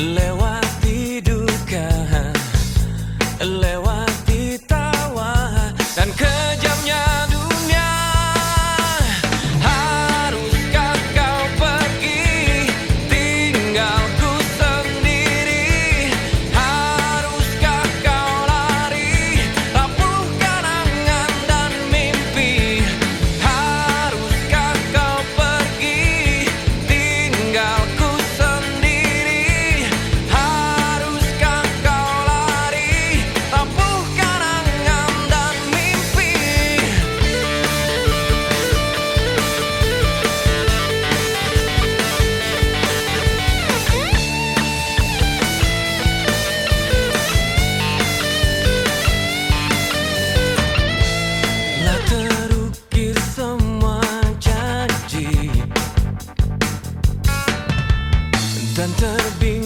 Leo. 难得冰。